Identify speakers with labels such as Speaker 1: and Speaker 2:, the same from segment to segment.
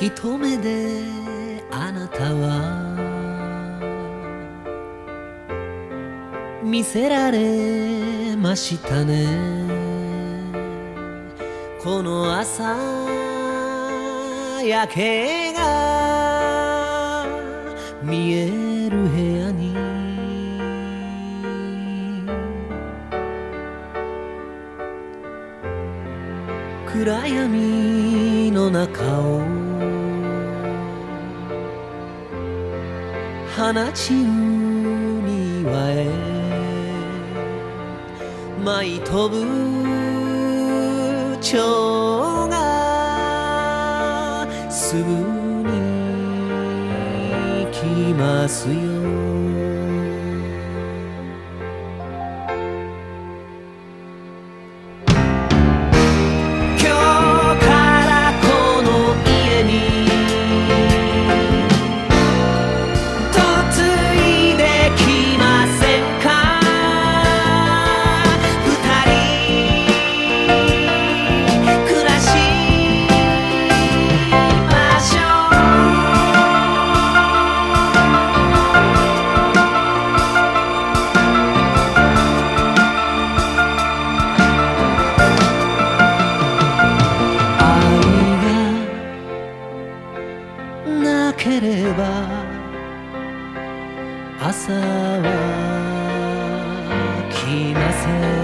Speaker 1: 一目であなたは見せられましたね。この朝夜景が見える部屋に。暗闇の中を花ち海はへ舞い飛ぶ蝶がすぐに来ますよ。ければ朝は来ません。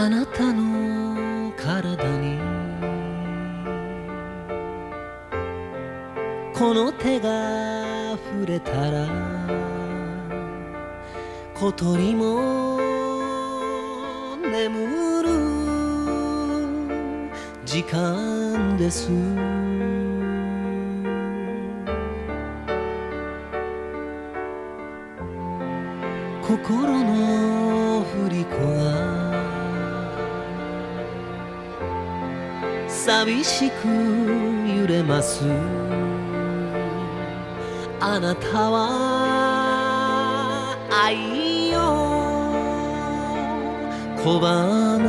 Speaker 1: あなたの体にこの手が触れたら小鳥も眠る時間です。心の振り子が寂しく揺れます。あなたは愛を拒む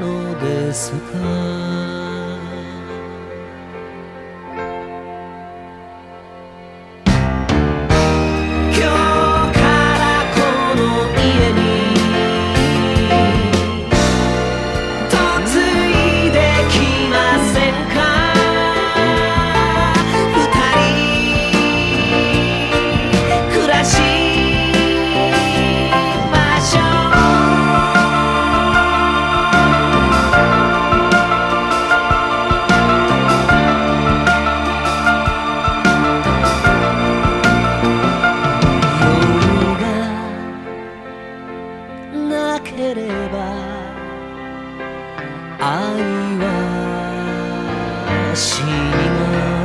Speaker 1: のですか？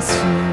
Speaker 1: to